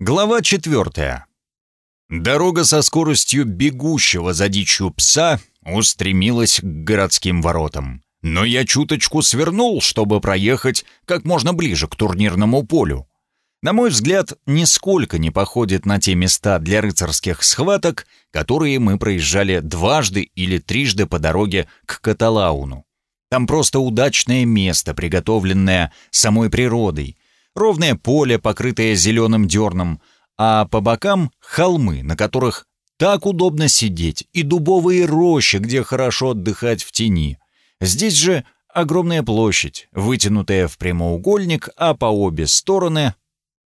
Глава четвертая. Дорога со скоростью бегущего за дичью пса устремилась к городским воротам. Но я чуточку свернул, чтобы проехать как можно ближе к турнирному полю. На мой взгляд, нисколько не походит на те места для рыцарских схваток, которые мы проезжали дважды или трижды по дороге к Каталауну. Там просто удачное место, приготовленное самой природой, ровное поле, покрытое зеленым дерном, а по бокам — холмы, на которых так удобно сидеть, и дубовые рощи, где хорошо отдыхать в тени. Здесь же огромная площадь, вытянутая в прямоугольник, а по обе стороны...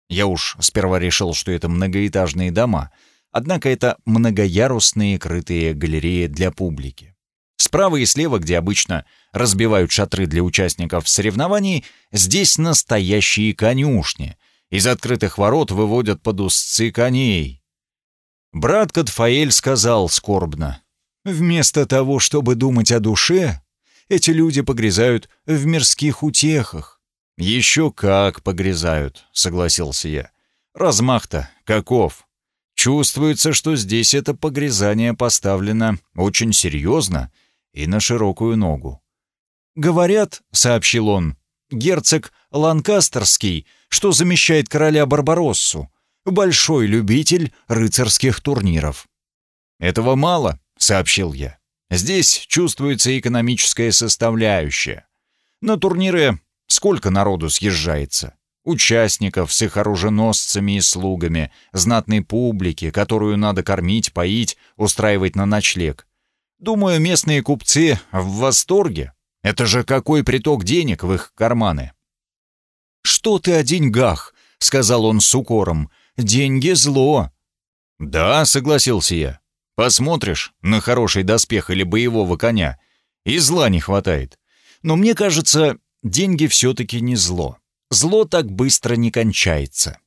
Я уж сперва решил, что это многоэтажные дома, однако это многоярусные крытые галереи для публики. Справа и слева, где обычно разбивают шатры для участников соревнований, здесь настоящие конюшни. Из открытых ворот выводят под узцы коней. Брат Катфаэль сказал скорбно, «Вместо того, чтобы думать о душе, эти люди погрязают в мирских утехах». «Еще как погрязают», — согласился я. «Размах-то каков?» Чувствуется, что здесь это погрязание поставлено очень серьезно и на широкую ногу. «Говорят», — сообщил он, — «герцог Ланкастерский, что замещает короля Барбароссу, большой любитель рыцарских турниров». «Этого мало», — сообщил я. «Здесь чувствуется экономическая составляющая. На турниры сколько народу съезжается? Участников с их оруженосцами и слугами, знатной публики, которую надо кормить, поить, устраивать на ночлег. Думаю, местные купцы в восторге. Это же какой приток денег в их карманы. «Что ты о деньгах?» — сказал он с укором. «Деньги — зло». «Да», — согласился я. «Посмотришь на хороший доспех или боевого коня, и зла не хватает. Но мне кажется, деньги все-таки не зло. Зло так быстро не кончается».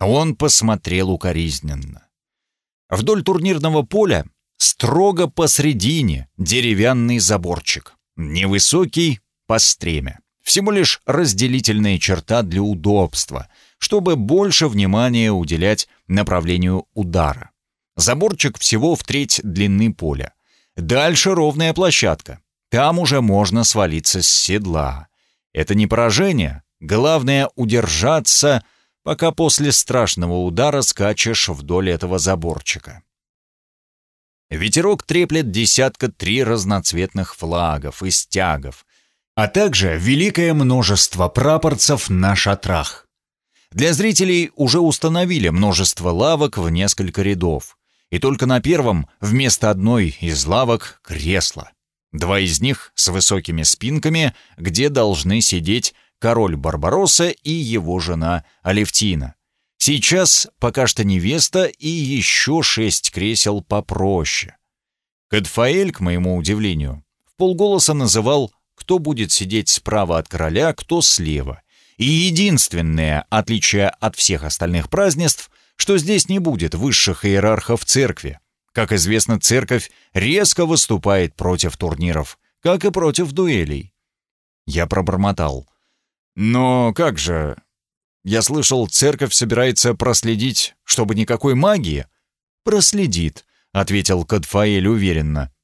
Он посмотрел укоризненно. Вдоль турнирного поля Строго посредине деревянный заборчик. Невысокий, по стремя. Всего лишь разделительная черта для удобства, чтобы больше внимания уделять направлению удара. Заборчик всего в треть длины поля. Дальше ровная площадка. Там уже можно свалиться с седла. Это не поражение. Главное — удержаться, пока после страшного удара скачешь вдоль этого заборчика. Ветерок треплет десятка три разноцветных флагов и стягов, а также великое множество прапорцев на шатрах. Для зрителей уже установили множество лавок в несколько рядов, и только на первом вместо одной из лавок кресло. Два из них с высокими спинками, где должны сидеть король Барбаросса и его жена Алевтина. Сейчас пока что невеста и еще шесть кресел попроще. Кадфаэль, к моему удивлению, в полголоса называл, кто будет сидеть справа от короля, кто слева. И единственное отличие от всех остальных празднеств, что здесь не будет высших иерархов церкви. Как известно, церковь резко выступает против турниров, как и против дуэлей. Я пробормотал. «Но как же, я слышал, церковь собирается проследить, чтобы никакой магии. Проследит, ответил Кадфаэль уверенно.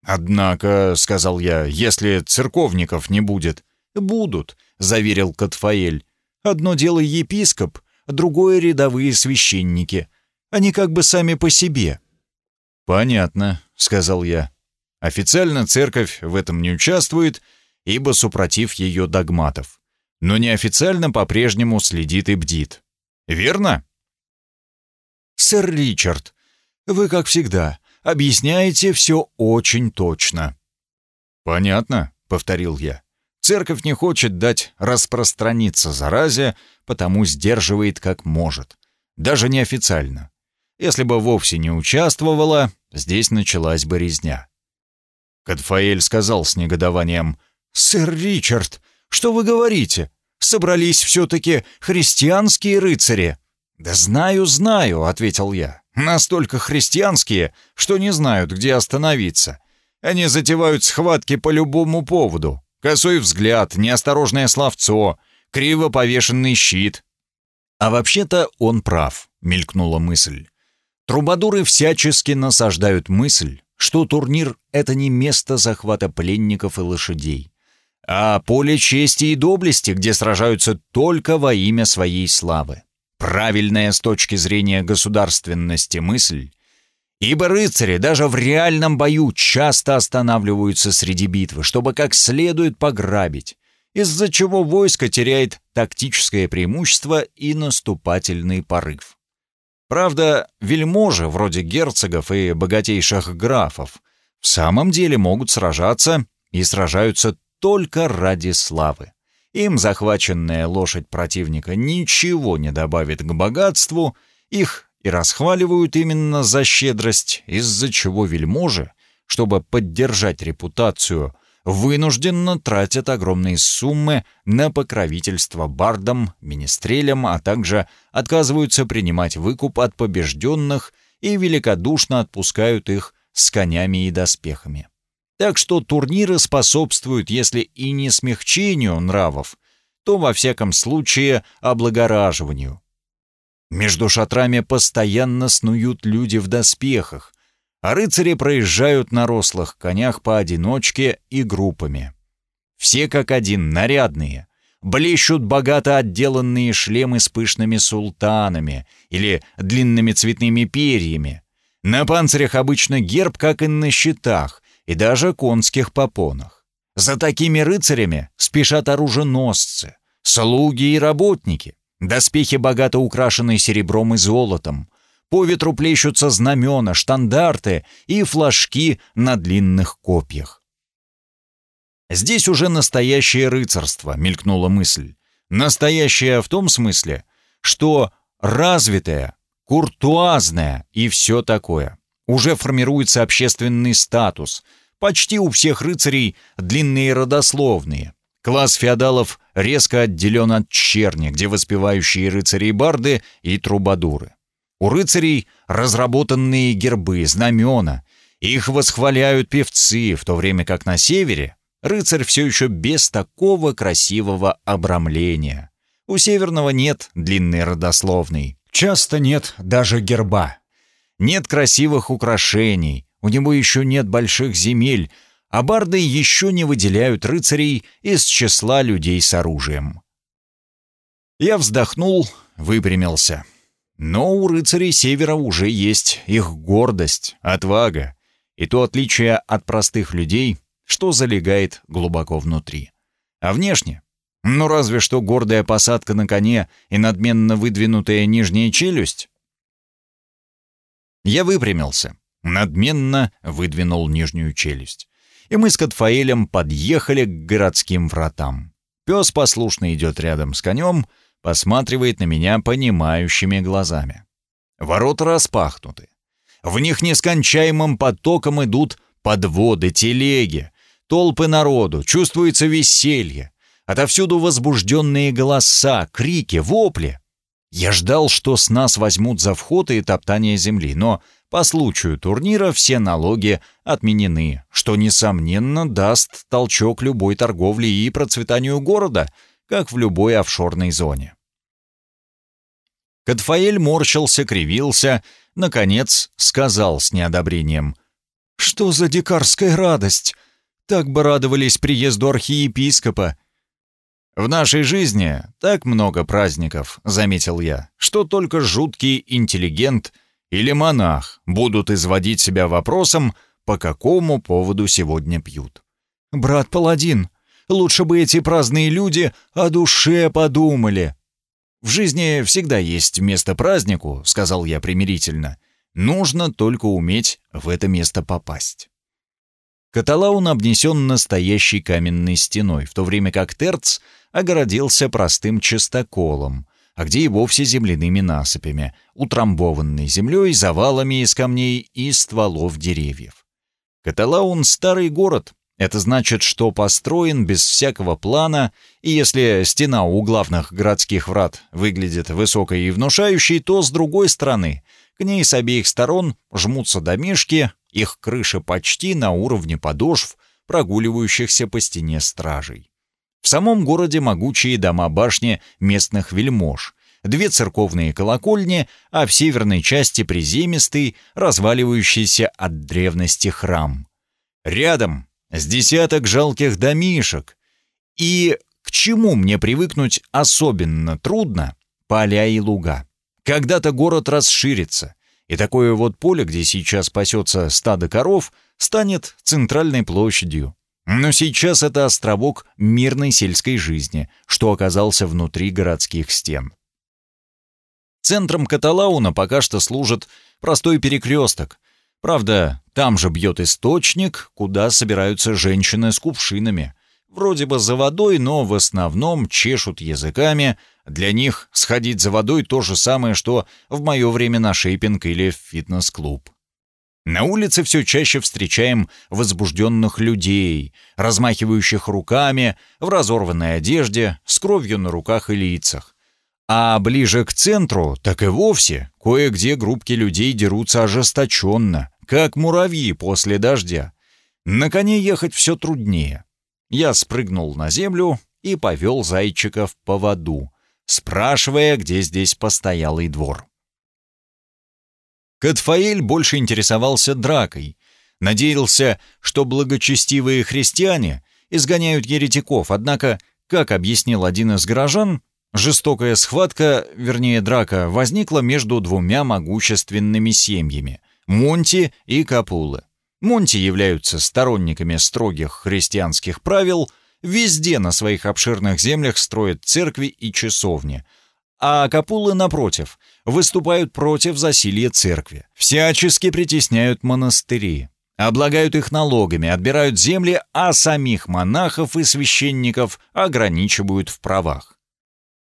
Однако, сказал я, если церковников не будет, будут, заверил Кадфаэль. Одно дело епископ, другое рядовые священники. Они как бы сами по себе. Понятно, сказал я. Официально церковь в этом не участвует, ибо супротив ее догматов но неофициально по-прежнему следит и бдит. Верно? Сэр Ричард, вы, как всегда, объясняете все очень точно. Понятно, повторил я. Церковь не хочет дать распространиться заразе, потому сдерживает как может. Даже неофициально. Если бы вовсе не участвовала, здесь началась бы резня. Кадфаэль сказал с негодованием, «Сэр Ричард, что вы говорите? собрались все-таки христианские рыцари». «Да знаю, знаю», — ответил я. «Настолько христианские, что не знают, где остановиться. Они затевают схватки по любому поводу. Косой взгляд, неосторожное словцо, криво повешенный щит». А вообще-то он прав, мелькнула мысль. Трубадуры всячески насаждают мысль, что турнир — это не место захвата пленников и лошадей, а поле чести и доблести, где сражаются только во имя своей славы. Правильная с точки зрения государственности мысль, ибо рыцари даже в реальном бою часто останавливаются среди битвы, чтобы как следует пограбить, из-за чего войско теряет тактическое преимущество и наступательный порыв. Правда, вельможи, вроде герцогов и богатейших графов, в самом деле могут сражаться и сражаются только ради славы. Им захваченная лошадь противника ничего не добавит к богатству, их и расхваливают именно за щедрость, из-за чего вельможи, чтобы поддержать репутацию, вынужденно тратят огромные суммы на покровительство бардам, министрелям, а также отказываются принимать выкуп от побежденных и великодушно отпускают их с конями и доспехами. Так что турниры способствуют, если и не смягчению нравов, то во всяком случае облагораживанию. Между шатрами постоянно снуют люди в доспехах, а рыцари проезжают на рослых конях поодиночке и группами. Все как один нарядные, блещут богато отделанные шлемы с пышными султанами или длинными цветными перьями. На панцирях обычно герб, как и на щитах, и даже конских попонах. За такими рыцарями спешат оруженосцы, слуги и работники. Доспехи богато украшены серебром и золотом. По ветру плещутся знамена, штандарты и флажки на длинных копьях. Здесь уже настоящее рыцарство, мелькнула мысль. Настоящее в том смысле, что развитое, куртуазное и все такое. Уже формируется общественный статус. Почти у всех рыцарей длинные родословные. Класс феодалов резко отделен от черни, где воспевающие рыцари-барды и трубадуры. У рыцарей разработанные гербы, знамена. Их восхваляют певцы, в то время как на севере рыцарь все еще без такого красивого обрамления. У северного нет длинной родословной. Часто нет даже герба. Нет красивых украшений, у него еще нет больших земель, а барды еще не выделяют рыцарей из числа людей с оружием. Я вздохнул, выпрямился. Но у рыцарей Севера уже есть их гордость, отвага и то отличие от простых людей, что залегает глубоко внутри. А внешне? Ну разве что гордая посадка на коне и надменно выдвинутая нижняя челюсть. Я выпрямился, надменно выдвинул нижнюю челюсть. И мы с Катфаэлем подъехали к городским вратам. Пес послушно идет рядом с конем, посматривает на меня понимающими глазами. Ворота распахнуты. В них нескончаемым потоком идут подводы, телеги, толпы народу, чувствуется веселье. Отовсюду возбужденные голоса, крики, вопли. Я ждал, что с нас возьмут за вход и топтание земли, но по случаю турнира все налоги отменены, что, несомненно, даст толчок любой торговле и процветанию города, как в любой офшорной зоне. Катфаэль морщился, кривился, наконец сказал с неодобрением. «Что за дикарская радость? Так бы радовались приезду архиепископа. «В нашей жизни так много праздников», — заметил я, «что только жуткий интеллигент или монах будут изводить себя вопросом, по какому поводу сегодня пьют». «Брат Паладин, лучше бы эти праздные люди о душе подумали». «В жизни всегда есть место празднику», — сказал я примирительно. «Нужно только уметь в это место попасть». Каталаун обнесен настоящей каменной стеной, в то время как Терц огородился простым частоколом, а где и вовсе земляными насыпями, утрамбованной землей, завалами из камней и стволов деревьев. Каталаун — старый город. Это значит, что построен без всякого плана, и если стена у главных городских врат выглядит высокой и внушающей, то с другой стороны к ней с обеих сторон жмутся домишки, их крыши почти на уровне подошв, прогуливающихся по стене стражей. В самом городе могучие дома-башни местных вельмож, две церковные колокольни, а в северной части приземистый, разваливающийся от древности храм. Рядом с десяток жалких домишек. И к чему мне привыкнуть особенно трудно — поля и луга. Когда-то город расширится, и такое вот поле, где сейчас пасется стадо коров, станет центральной площадью. Но сейчас это островок мирной сельской жизни, что оказался внутри городских стен. Центром Каталауна пока что служит простой перекресток. Правда, там же бьет источник, куда собираются женщины с кувшинами. Вроде бы за водой, но в основном чешут языками. Для них сходить за водой то же самое, что в мое время на шейпинг или в фитнес-клуб. На улице все чаще встречаем возбужденных людей, размахивающих руками, в разорванной одежде, с кровью на руках и лицах. А ближе к центру, так и вовсе, кое-где группки людей дерутся ожесточенно, как муравьи после дождя. На коне ехать все труднее. Я спрыгнул на землю и повел зайчика в поводу, спрашивая, где здесь постоялый двор. Катфаэль больше интересовался дракой. Надеялся, что благочестивые христиане изгоняют еретиков, однако, как объяснил один из горожан, жестокая схватка, вернее драка, возникла между двумя могущественными семьями — Монти и Капулы. Монти являются сторонниками строгих христианских правил, везде на своих обширных землях строят церкви и часовни, а Капулы, напротив, выступают против засилья церкви, всячески притесняют монастыри, облагают их налогами, отбирают земли, а самих монахов и священников ограничивают в правах.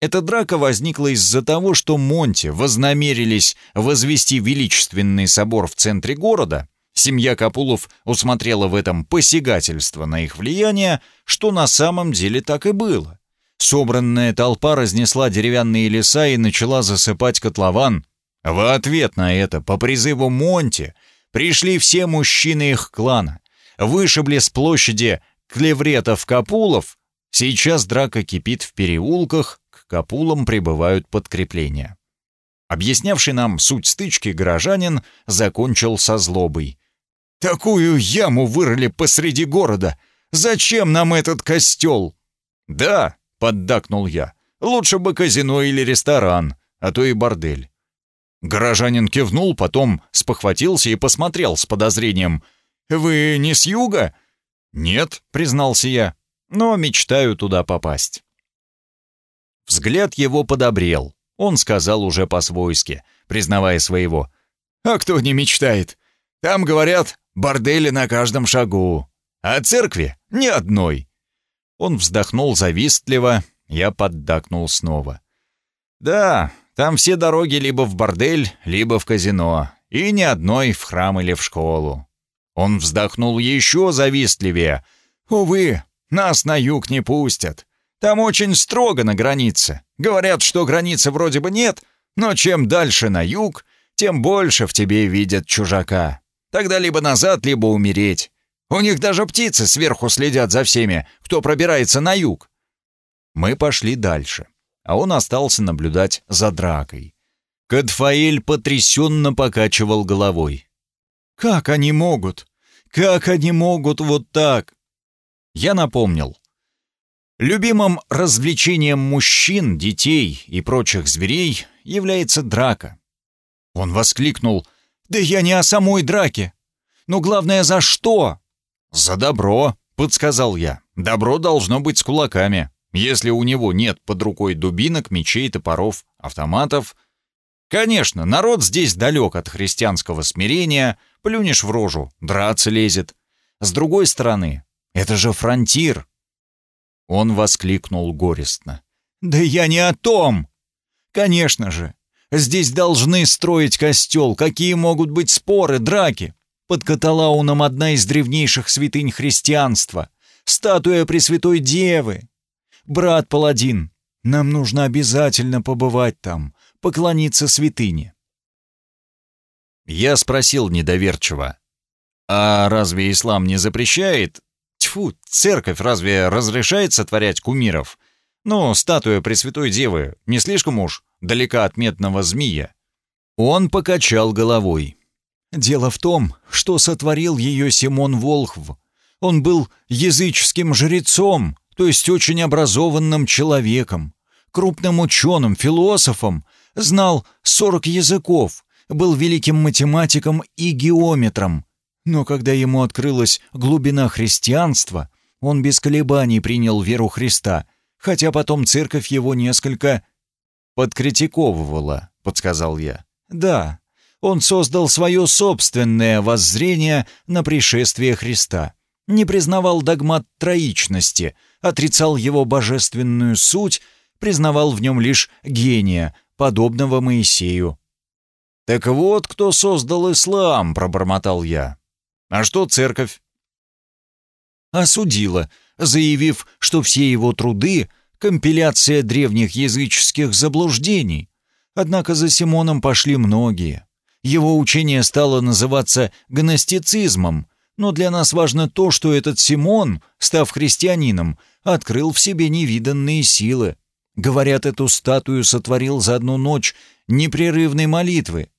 Эта драка возникла из-за того, что Монти вознамерились возвести величественный собор в центре города, Семья Капулов усмотрела в этом посягательство на их влияние, что на самом деле так и было. Собранная толпа разнесла деревянные леса и начала засыпать котлован. В ответ на это, по призыву Монти, пришли все мужчины их клана, вышибли с площади клевретов-капулов. Сейчас драка кипит в переулках, к капулам прибывают подкрепления. Объяснявший нам суть стычки горожанин закончил со злобой. Такую яму вырыли посреди города. Зачем нам этот костел?» «Да», — поддакнул я, — «лучше бы казино или ресторан, а то и бордель». Горожанин кивнул, потом спохватился и посмотрел с подозрением. «Вы не с юга?» «Нет», — признался я, — «но мечтаю туда попасть». Взгляд его подобрел. Он сказал уже по-свойски, признавая своего. «А кто не мечтает? Там, говорят, Бордели на каждом шагу. А церкви ни одной. Он вздохнул завистливо, я поддакнул снова. Да, там все дороги либо в бордель, либо в казино, и ни одной в храм или в школу. Он вздохнул еще завистливее. Увы, нас на юг не пустят. Там очень строго на границе. Говорят, что границы вроде бы нет, но чем дальше на юг, тем больше в тебе видят чужака. Тогда либо назад, либо умереть. У них даже птицы сверху следят за всеми, кто пробирается на юг. Мы пошли дальше, а он остался наблюдать за дракой. Кадфаэль потрясенно покачивал головой. «Как они могут? Как они могут вот так?» Я напомнил. Любимым развлечением мужчин, детей и прочих зверей является драка. Он воскликнул — «Да я не о самой драке. Но главное, за что?» «За добро», — подсказал я. «Добро должно быть с кулаками. Если у него нет под рукой дубинок, мечей, топоров, автоматов...» «Конечно, народ здесь далек от христианского смирения, плюнешь в рожу, драться лезет. С другой стороны, это же фронтир!» Он воскликнул горестно. «Да я не о том! Конечно же, Здесь должны строить костел. Какие могут быть споры, драки? Под Каталауном одна из древнейших святынь христианства. Статуя Пресвятой Девы. Брат Паладин, нам нужно обязательно побывать там, поклониться святыне. Я спросил недоверчиво. А разве ислам не запрещает? Тьфу, церковь разве разрешает сотворять кумиров? Ну, статуя Пресвятой Девы не слишком уж далека от метного змея. Он покачал головой. Дело в том, что сотворил ее Симон Волхв. Он был языческим жрецом, то есть очень образованным человеком, крупным ученым, философом, знал 40 языков, был великим математиком и геометром. Но когда ему открылась глубина христианства, он без колебаний принял веру Христа, хотя потом церковь его несколько подкритиковывала, подсказал я. Да, он создал свое собственное воззрение на пришествие Христа, не признавал догмат троичности, отрицал его божественную суть, признавал в нем лишь гения, подобного Моисею. «Так вот, кто создал ислам», — пробормотал я. «А что церковь?» Осудила, заявив, что все его труды — компиляция древних языческих заблуждений. Однако за Симоном пошли многие. Его учение стало называться гностицизмом, но для нас важно то, что этот Симон, став христианином, открыл в себе невиданные силы. Говорят, эту статую сотворил за одну ночь непрерывной молитвы.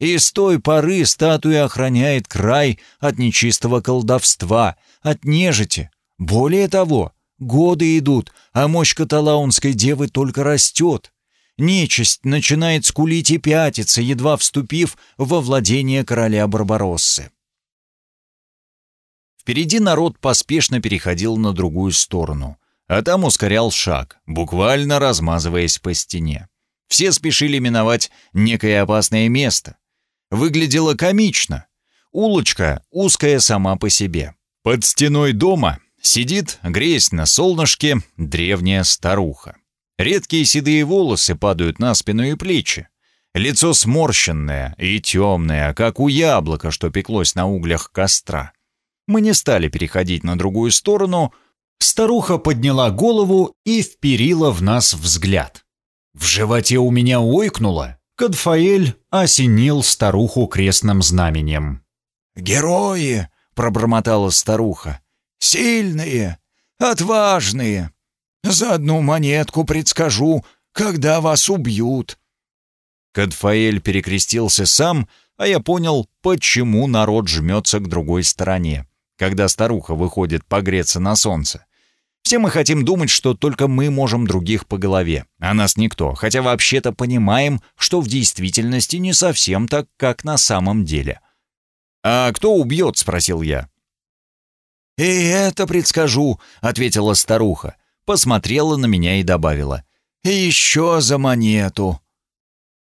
И с той поры статуя охраняет край от нечистого колдовства, от нежити. Более того, годы идут, а мощь каталаунской девы только растет. Нечисть начинает скулить и пятиться, едва вступив во владение короля Барбароссы. Впереди народ поспешно переходил на другую сторону, а там ускорял шаг, буквально размазываясь по стене. Все спешили миновать некое опасное место. Выглядело комично. Улочка узкая сама по себе. Под стеной дома сидит, греясь на солнышке, древняя старуха. Редкие седые волосы падают на спину и плечи. Лицо сморщенное и темное, как у яблока, что пеклось на углях костра. Мы не стали переходить на другую сторону. Старуха подняла голову и вперила в нас взгляд. В животе у меня ойкнуло. Кадфаэль осенил старуху крестным знаменем. «Герои!» — пробормотала старуха. «Сильные, отважные, за одну монетку предскажу, когда вас убьют». Кадфаэль перекрестился сам, а я понял, почему народ жмется к другой стороне, когда старуха выходит погреться на солнце. Все мы хотим думать, что только мы можем других по голове, а нас никто, хотя вообще-то понимаем, что в действительности не совсем так, как на самом деле. «А кто убьет?» — спросил я. «И это предскажу», — ответила старуха посмотрела на меня и добавила. «И еще за монету».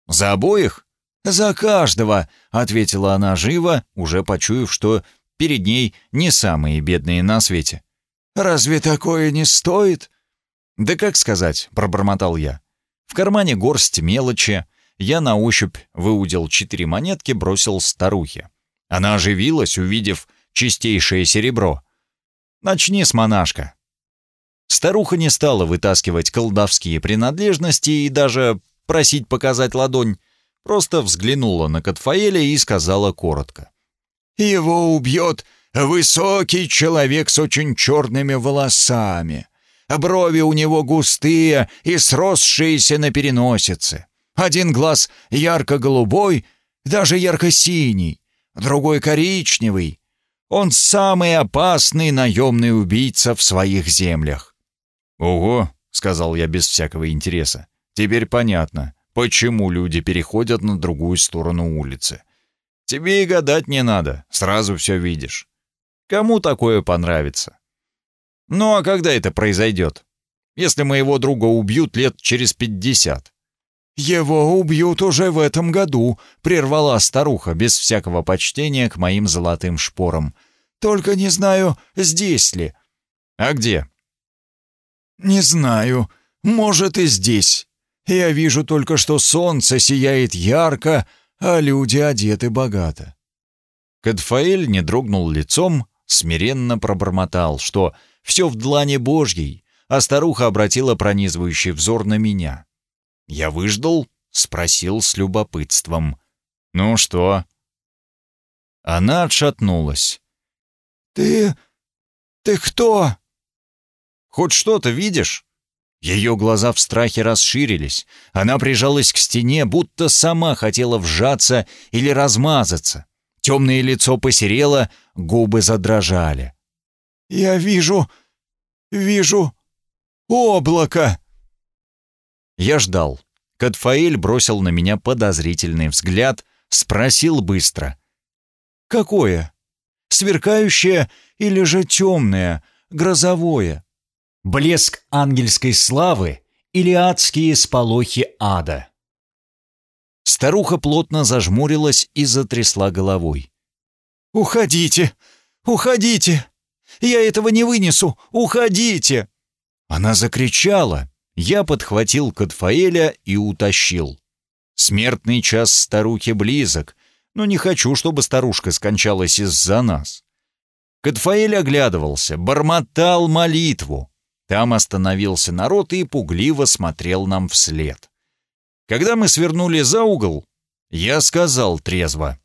«За обоих?» «За каждого», — ответила она живо, уже почуяв, что перед ней не самые бедные на свете. «Разве такое не стоит?» «Да как сказать», — пробормотал я. В кармане горсть мелочи. Я на ощупь выудил четыре монетки, бросил старухе. Она оживилась, увидев чистейшее серебро. «Начни с монашка. Старуха не стала вытаскивать колдовские принадлежности и даже просить показать ладонь, просто взглянула на Катфаэля и сказала коротко. «Его убьет высокий человек с очень черными волосами. Брови у него густые и сросшиеся на переносице. Один глаз ярко-голубой, даже ярко-синий, другой коричневый. Он самый опасный наемный убийца в своих землях. «Ого», — сказал я без всякого интереса. «Теперь понятно, почему люди переходят на другую сторону улицы. Тебе и гадать не надо, сразу все видишь. Кому такое понравится? Ну а когда это произойдет? Если моего друга убьют лет через пятьдесят?» «Его убьют уже в этом году», — прервала старуха без всякого почтения к моим золотым шпорам. «Только не знаю, здесь ли». «А где?» «Не знаю. Может, и здесь. Я вижу только, что солнце сияет ярко, а люди одеты богато». Кадфаэль не дрогнул лицом, смиренно пробормотал, что все в длане Божьей, а старуха обратила пронизывающий взор на меня. Я выждал, спросил с любопытством. «Ну что?» Она отшатнулась. «Ты... ты кто?» Хоть что-то видишь?» Ее глаза в страхе расширились. Она прижалась к стене, будто сама хотела вжаться или размазаться. Темное лицо посерело, губы задрожали. «Я вижу... вижу... облако!» Я ждал. Катфаэль бросил на меня подозрительный взгляд, спросил быстро. «Какое? Сверкающее или же темное, грозовое?» Блеск ангельской славы или адские сполохи ада. Старуха плотно зажмурилась и затрясла головой. «Уходите! Уходите! Я этого не вынесу! Уходите!» Она закричала. Я подхватил Катфаэля и утащил. Смертный час старухи близок, но не хочу, чтобы старушка скончалась из-за нас. Катфаэль оглядывался, бормотал молитву. Там остановился народ и пугливо смотрел нам вслед. Когда мы свернули за угол, я сказал трезво.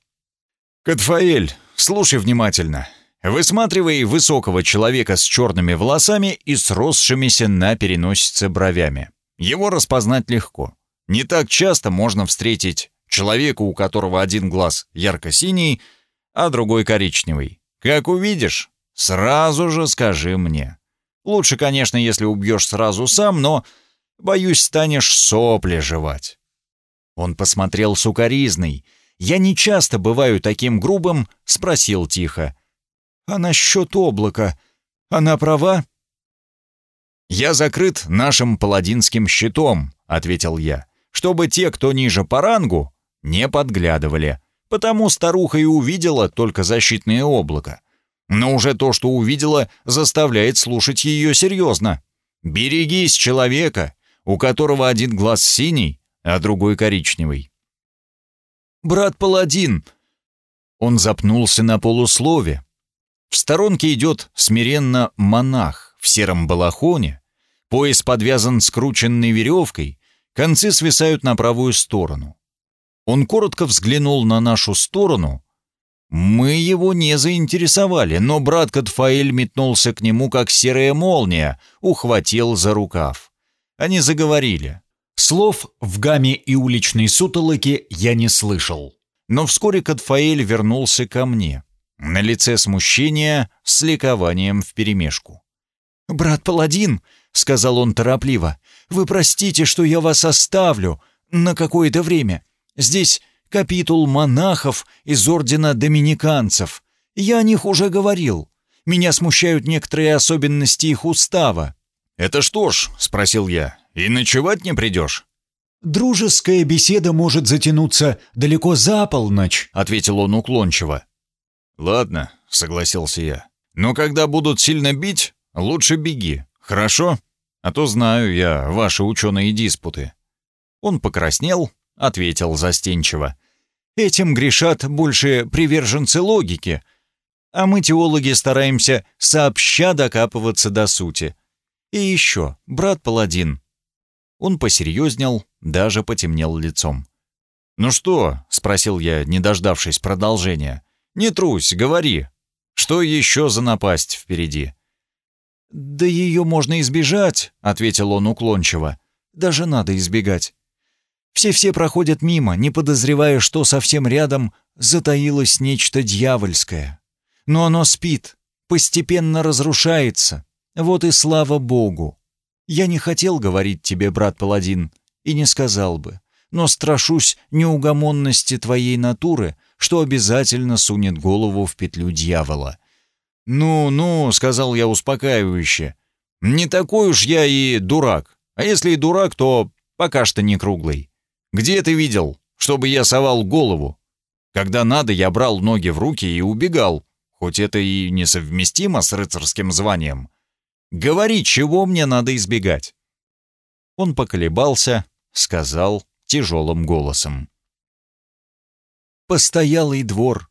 «Катфаэль, слушай внимательно. Высматривай высокого человека с черными волосами и сросшимися на переносице бровями. Его распознать легко. Не так часто можно встретить человека, у которого один глаз ярко-синий, а другой коричневый. Как увидишь, сразу же скажи мне. Лучше, конечно, если убьешь сразу сам, но, боюсь, станешь сопли жевать». Он посмотрел сукоризный. «Я не часто бываю таким грубым», — спросил тихо. «А насчет облака? Она права?» «Я закрыт нашим паладинским щитом», — ответил я, «чтобы те, кто ниже по рангу, не подглядывали. Потому старуха и увидела только защитное облако. Но уже то, что увидела, заставляет слушать ее серьезно. «Берегись человека, у которого один глаз синий, а другой коричневый». «Брат Паладин!» Он запнулся на полуслове. В сторонке идет смиренно монах в сером балахоне, пояс подвязан скрученной веревкой, концы свисают на правую сторону. Он коротко взглянул на нашу сторону — мы его не заинтересовали, но брат Катфаэль метнулся к нему, как серая молния, ухватил за рукав. Они заговорили. Слов в гамме и уличной сутолоке я не слышал. Но вскоре Катфаэль вернулся ко мне. На лице смущение с ликованием вперемешку. «Брат Паладин», — сказал он торопливо, — «вы простите, что я вас оставлю на какое-то время. Здесь капитул монахов из ордена доминиканцев. Я о них уже говорил. Меня смущают некоторые особенности их устава». «Это что ж?» — спросил я. «И ночевать не придешь?» «Дружеская беседа может затянуться далеко за полночь», — ответил он уклончиво. «Ладно», — согласился я. «Но когда будут сильно бить, лучше беги, хорошо? А то знаю я ваши ученые диспуты». Он покраснел, ответил застенчиво. «Этим грешат больше приверженцы логики, а мы, теологи, стараемся сообща докапываться до сути. И еще, брат Паладин». Он посерьезнел, даже потемнел лицом. «Ну что?» — спросил я, не дождавшись продолжения. «Не трусь, говори. Что еще за напасть впереди?» «Да ее можно избежать», — ответил он уклончиво. «Даже надо избегать. Все-все проходят мимо, не подозревая, что совсем рядом затаилось нечто дьявольское. Но оно спит, постепенно разрушается. Вот и слава Богу. Я не хотел говорить тебе, брат Паладин, и не сказал бы, но страшусь неугомонности твоей натуры, что обязательно сунет голову в петлю дьявола. «Ну, ну», — сказал я успокаивающе, — «не такой уж я и дурак. А если и дурак, то пока что не круглый. Где ты видел, чтобы я совал голову? Когда надо, я брал ноги в руки и убегал, хоть это и несовместимо с рыцарским званием. Говори, чего мне надо избегать?» Он поколебался, сказал тяжелым голосом. «Постоялый двор.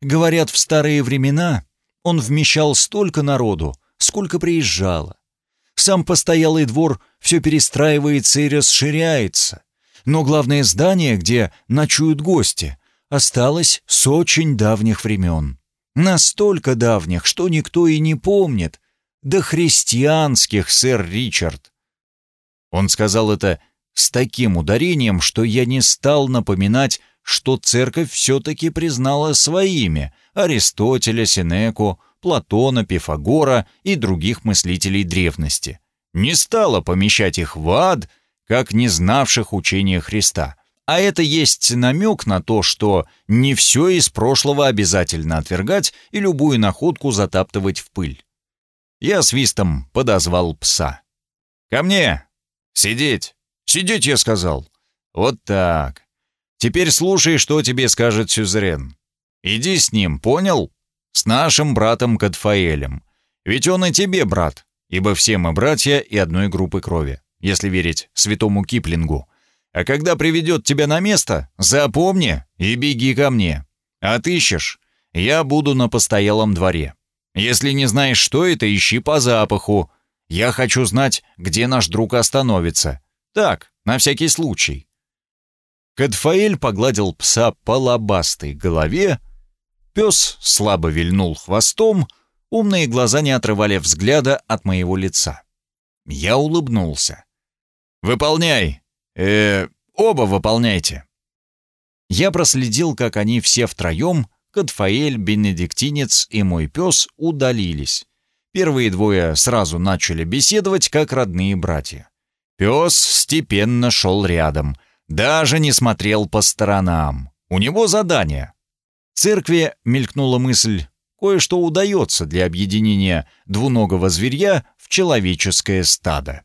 Говорят, в старые времена он вмещал столько народу, сколько приезжало. Сам постоялый двор все перестраивается и расширяется но главное здание, где ночуют гости, осталось с очень давних времен. Настолько давних, что никто и не помнит. До христианских, сэр Ричард. Он сказал это с таким ударением, что я не стал напоминать, что церковь все-таки признала своими Аристотеля, Сенеку, Платона, Пифагора и других мыслителей древности. Не стала помещать их в ад, как не знавших учения Христа. А это есть намек на то, что не все из прошлого обязательно отвергать и любую находку затаптывать в пыль. Я свистом подозвал пса. «Ко мне! Сидеть! Сидеть, я сказал! Вот так! Теперь слушай, что тебе скажет Сюзерен. Иди с ним, понял? С нашим братом Катфаэлем. Ведь он и тебе брат, ибо все мы братья и одной группы крови, если верить святому Киплингу. А когда приведет тебя на место, запомни и беги ко мне. Отыщешь, я буду на постоялом дворе. Если не знаешь, что это, ищи по запаху. Я хочу знать, где наш друг остановится. Так, на всякий случай». Кадфаэль погладил пса по лобастой голове. Пес слабо вильнул хвостом, умные глаза не отрывали взгляда от моего лица. Я улыбнулся. «Выполняй! э оба выполняйте!» Я проследил, как они все втроем Кадфаэль, Бенедиктинец и мой пес удалились. Первые двое сразу начали беседовать, как родные братья. Пес степенно шел рядом, даже не смотрел по сторонам. У него задание. В церкви мелькнула мысль, кое-что удается для объединения двуногого зверья в человеческое стадо.